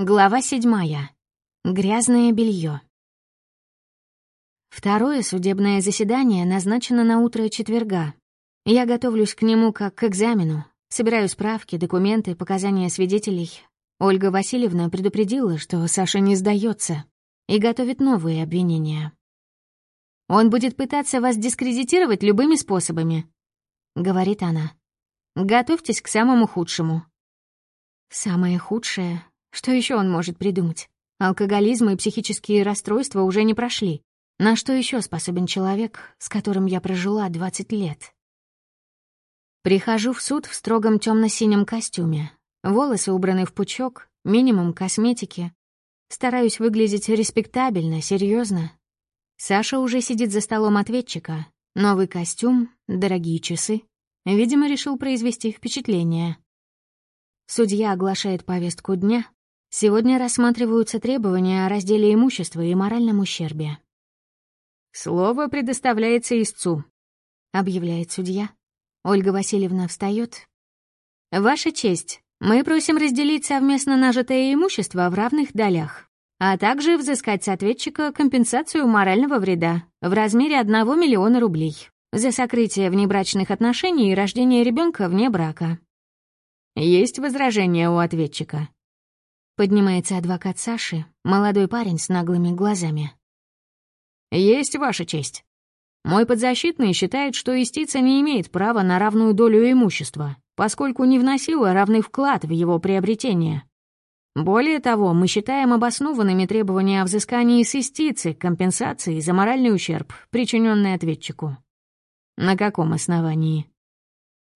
Глава седьмая. Грязное белье. Второе судебное заседание назначено на утро четверга. Я готовлюсь к нему как к экзамену. Собираю справки, документы, показания свидетелей. Ольга Васильевна предупредила, что Саша не сдается и готовит новые обвинения. «Он будет пытаться вас дискредитировать любыми способами», — говорит она. «Готовьтесь к самому худшему». «Самое худшее что еще он может придумать? Алкоголизм и психические расстройства уже не прошли. На что еще способен человек, с которым я прожила 20 лет? Прихожу в суд в строгом темно-синем костюме. Волосы убраны в пучок, минимум косметики. Стараюсь выглядеть респектабельно, серьезно. Саша уже сидит за столом ответчика. Новый костюм, дорогие часы. Видимо, решил произвести впечатление. Судья оглашает повестку дня, Сегодня рассматриваются требования о разделе имущества и моральном ущербе. «Слово предоставляется истцу», — объявляет судья. Ольга Васильевна встает. «Ваша честь, мы просим разделить совместно нажитое имущество в равных долях, а также взыскать с ответчика компенсацию морального вреда в размере 1 миллиона рублей за сокрытие внебрачных отношений и рождение ребенка вне брака». «Есть возражения у ответчика?» Поднимается адвокат Саши, молодой парень с наглыми глазами. «Есть ваша честь. Мой подзащитный считает, что истица не имеет права на равную долю имущества, поскольку не вносила равный вклад в его приобретение. Более того, мы считаем обоснованными требования о взыскании с истицы компенсации за моральный ущерб, причиненный ответчику. На каком основании?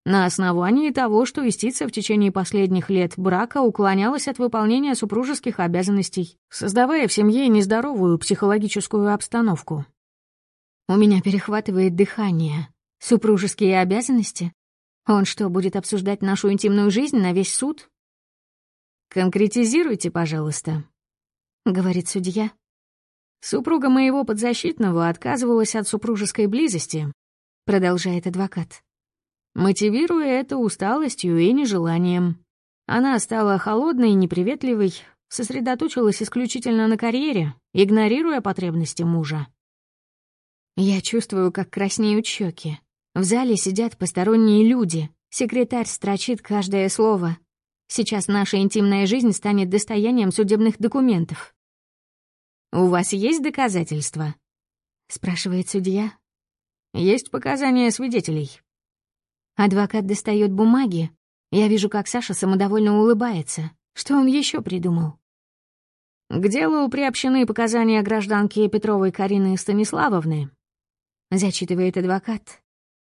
На основании того, что истица в течение последних лет брака уклонялась от выполнения супружеских обязанностей, создавая в семье нездоровую психологическую обстановку. У меня перехватывает дыхание. Супружеские обязанности? Он что, будет обсуждать нашу интимную жизнь на весь суд? «Конкретизируйте, пожалуйста», — говорит судья. «Супруга моего подзащитного отказывалась от супружеской близости», — продолжает адвокат мотивируя это усталостью и нежеланием. Она стала холодной и неприветливой, сосредоточилась исключительно на карьере, игнорируя потребности мужа. Я чувствую, как краснеют щеки. В зале сидят посторонние люди. Секретарь строчит каждое слово. Сейчас наша интимная жизнь станет достоянием судебных документов. «У вас есть доказательства?» — спрашивает судья. «Есть показания свидетелей. Адвокат достает бумаги. Я вижу, как Саша самодовольно улыбается. Что он еще придумал? К делу приобщены показания гражданки Петровой Карины Станиславовны, зачитывает адвокат,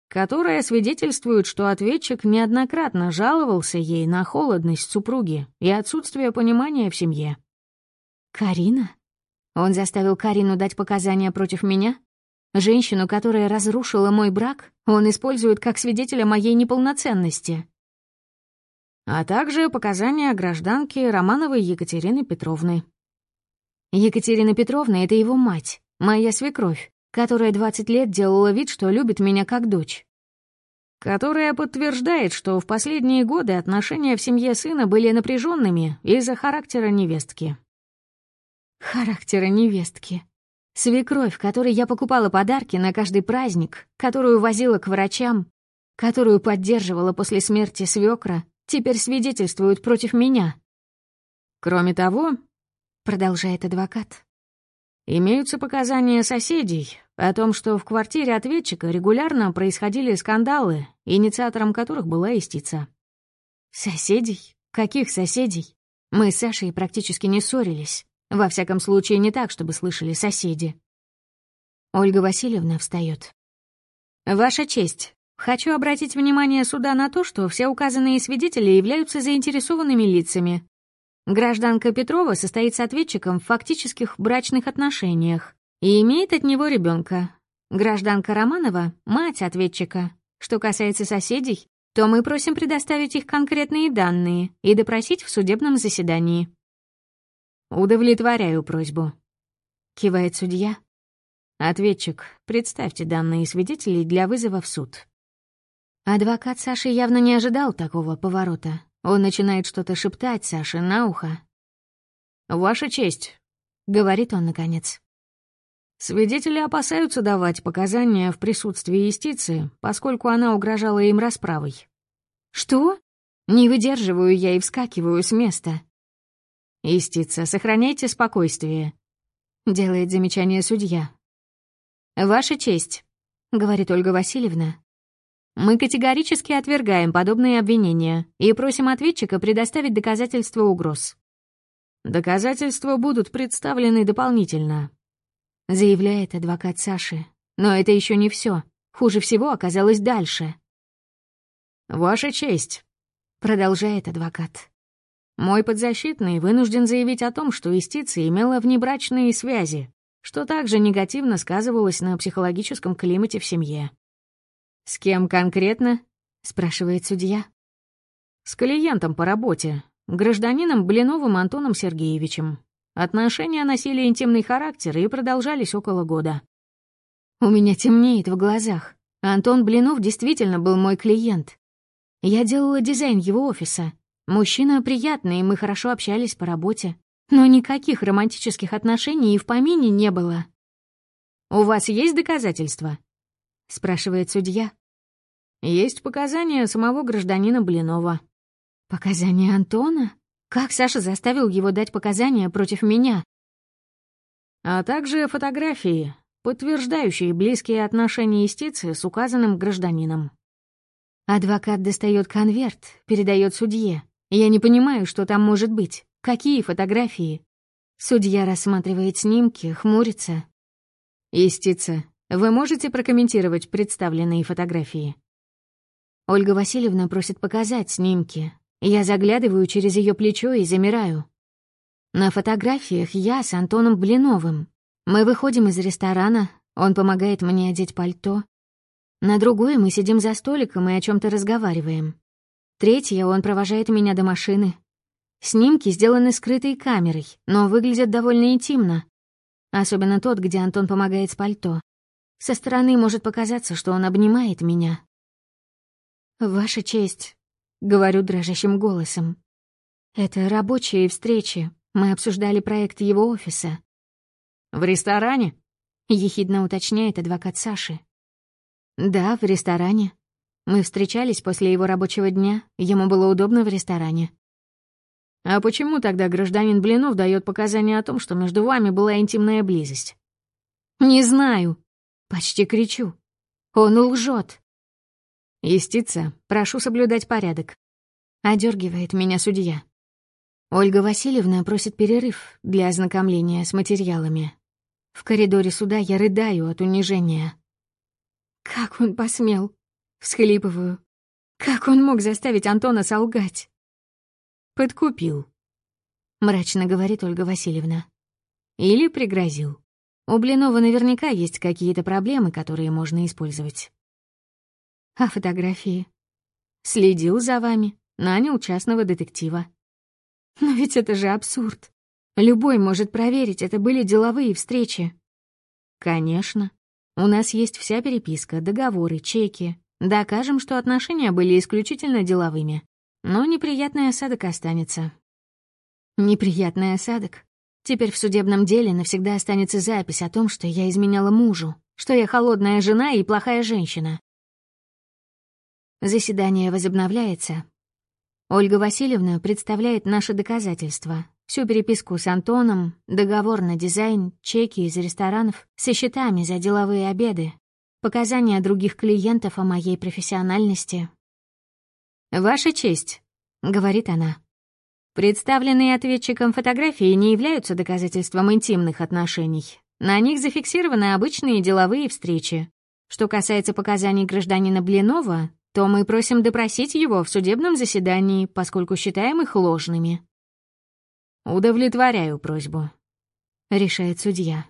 которая свидетельствует, что ответчик неоднократно жаловался ей на холодность супруги и отсутствие понимания в семье. «Карина? Он заставил Карину дать показания против меня?» Женщину, которая разрушила мой брак, он использует как свидетеля моей неполноценности. А также показания гражданки Романовой Екатерины Петровны. Екатерина Петровна — это его мать, моя свекровь, которая 20 лет делала вид, что любит меня как дочь. Которая подтверждает, что в последние годы отношения в семье сына были напряженными из-за характера невестки. Характера невестки. Свекровь, которой я покупала подарки на каждый праздник, которую возила к врачам, которую поддерживала после смерти свекра, теперь свидетельствуют против меня. Кроме того, продолжает адвокат, имеются показания соседей о том, что в квартире ответчика регулярно происходили скандалы, инициатором которых была истица. Соседей? Каких соседей? Мы с Сашей практически не ссорились. Во всяком случае, не так, чтобы слышали соседи. Ольга Васильевна встает. «Ваша честь, хочу обратить внимание суда на то, что все указанные свидетели являются заинтересованными лицами. Гражданка Петрова состоит с ответчиком в фактических брачных отношениях и имеет от него ребенка. Гражданка Романова — мать ответчика. Что касается соседей, то мы просим предоставить их конкретные данные и допросить в судебном заседании. «Удовлетворяю просьбу», — кивает судья. «Ответчик, представьте данные свидетелей для вызова в суд». Адвокат Саши явно не ожидал такого поворота. Он начинает что-то шептать Саше на ухо. «Ваша честь», — говорит он наконец. Свидетели опасаются давать показания в присутствии юстиции, поскольку она угрожала им расправой. «Что?» Не выдерживаю я и вскакиваю с места. «Истица, сохраняйте спокойствие», — делает замечание судья. «Ваша честь», — говорит Ольга Васильевна. «Мы категорически отвергаем подобные обвинения и просим ответчика предоставить доказательства угроз». «Доказательства будут представлены дополнительно», — заявляет адвокат Саши. Но это еще не все. Хуже всего оказалось дальше. «Ваша честь», — продолжает адвокат. «Мой подзащитный вынужден заявить о том, что истица имела внебрачные связи, что также негативно сказывалось на психологическом климате в семье». «С кем конкретно?» — спрашивает судья. «С клиентом по работе, гражданином Блиновым Антоном Сергеевичем. Отношения носили интимный характер и продолжались около года». «У меня темнеет в глазах. Антон Блинов действительно был мой клиент. Я делала дизайн его офиса. Мужчина приятный, мы хорошо общались по работе. Но никаких романтических отношений и в помине не было. «У вас есть доказательства?» — спрашивает судья. «Есть показания самого гражданина Блинова». «Показания Антона? Как Саша заставил его дать показания против меня?» «А также фотографии, подтверждающие близкие отношения истицы с указанным гражданином». Адвокат достает конверт, передает судье. Я не понимаю, что там может быть. Какие фотографии? Судья рассматривает снимки, хмурится. «Истица, вы можете прокомментировать представленные фотографии?» Ольга Васильевна просит показать снимки. Я заглядываю через ее плечо и замираю. На фотографиях я с Антоном Блиновым. Мы выходим из ресторана, он помогает мне одеть пальто, на другой мы сидим за столиком и о чем то разговариваем. Третье он провожает меня до машины. Снимки сделаны скрытой камерой, но выглядят довольно интимно. Особенно тот, где Антон помогает с пальто. Со стороны может показаться, что он обнимает меня. «Ваша честь», — говорю дрожащим голосом. «Это рабочие встречи. Мы обсуждали проект его офиса». «В ресторане?» — ехидно уточняет адвокат Саши. «Да, в ресторане. Мы встречались после его рабочего дня, ему было удобно в ресторане». «А почему тогда гражданин Блинов дает показания о том, что между вами была интимная близость?» «Не знаю», — почти кричу. «Он лжет». «Истица, прошу соблюдать порядок», — одергивает меня судья. Ольга Васильевна просит перерыв для ознакомления с материалами. В коридоре суда я рыдаю от унижения. Как он посмел? Всхлипываю. Как он мог заставить Антона солгать? Подкупил. Мрачно говорит Ольга Васильевна. Или пригрозил. У Блинова наверняка есть какие-то проблемы, которые можно использовать. А фотографии? Следил за вами, нанял частного детектива. Но ведь это же абсурд. Любой может проверить, это были деловые встречи. Конечно. У нас есть вся переписка, договоры, чеки. Докажем, что отношения были исключительно деловыми. Но неприятный осадок останется. Неприятный осадок? Теперь в судебном деле навсегда останется запись о том, что я изменяла мужу, что я холодная жена и плохая женщина. Заседание возобновляется. Ольга Васильевна представляет наши доказательства, Всю переписку с Антоном, договор на дизайн, чеки из ресторанов, со счетами за деловые обеды, показания других клиентов о моей профессиональности. «Ваша честь», — говорит она. Представленные ответчиком фотографии не являются доказательством интимных отношений. На них зафиксированы обычные деловые встречи. Что касается показаний гражданина Блинова, то мы просим допросить его в судебном заседании, поскольку считаем их ложными. «Удовлетворяю просьбу», — решает судья.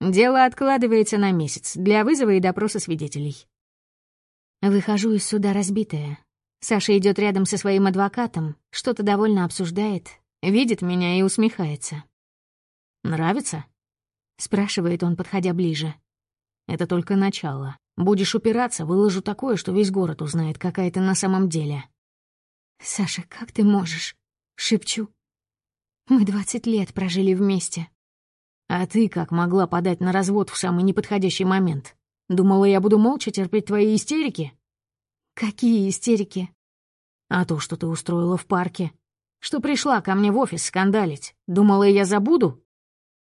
Дело откладывается на месяц для вызова и допроса свидетелей. Выхожу из суда разбитая. Саша идет рядом со своим адвокатом, что-то довольно обсуждает, видит меня и усмехается. «Нравится?» — спрашивает он, подходя ближе. «Это только начало. Будешь упираться, выложу такое, что весь город узнает, какая ты на самом деле». «Саша, как ты можешь?» — шепчу. Мы двадцать лет прожили вместе. А ты как могла подать на развод в самый неподходящий момент? Думала, я буду молча терпеть твои истерики? Какие истерики? А то, что ты устроила в парке. Что пришла ко мне в офис скандалить. Думала, я забуду?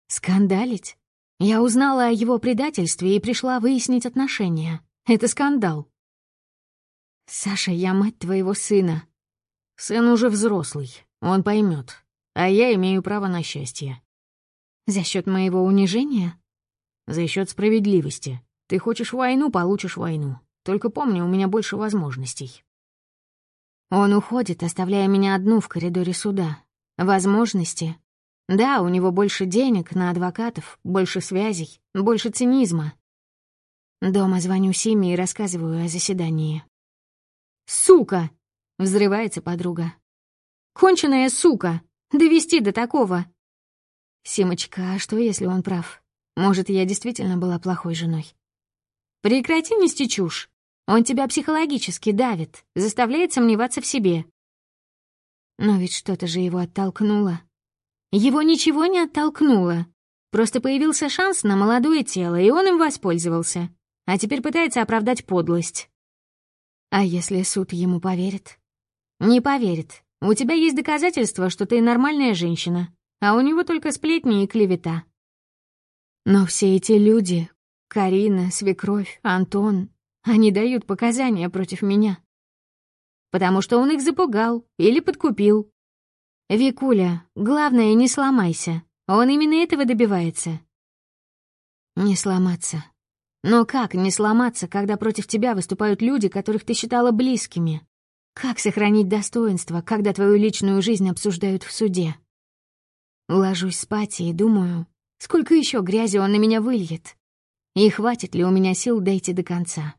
Скандалить? Я узнала о его предательстве и пришла выяснить отношения. Это скандал. Саша, я мать твоего сына. Сын уже взрослый, он поймет. А я имею право на счастье. За счет моего унижения? За счет справедливости. Ты хочешь войну, получишь войну. Только помни, у меня больше возможностей. Он уходит, оставляя меня одну в коридоре суда. Возможности. Да, у него больше денег на адвокатов, больше связей, больше цинизма. Дома звоню Симе и рассказываю о заседании. «Сука!» — взрывается подруга. «Конченая сука! Довести до такого!» «Симочка, а что, если он прав? Может, я действительно была плохой женой?» «Прекрати нести чушь. Он тебя психологически давит, заставляет сомневаться в себе». Но ведь что-то же его оттолкнуло. Его ничего не оттолкнуло. Просто появился шанс на молодое тело, и он им воспользовался. А теперь пытается оправдать подлость. А если суд ему поверит? Не поверит. У тебя есть доказательства, что ты нормальная женщина а у него только сплетни и клевета. Но все эти люди, Карина, свекровь, Антон, они дают показания против меня. Потому что он их запугал или подкупил. Викуля, главное, не сломайся. Он именно этого добивается. Не сломаться. Но как не сломаться, когда против тебя выступают люди, которых ты считала близкими? Как сохранить достоинство, когда твою личную жизнь обсуждают в суде? Ложусь спать и думаю, сколько еще грязи он на меня выльет. И хватит ли у меня сил дойти до конца.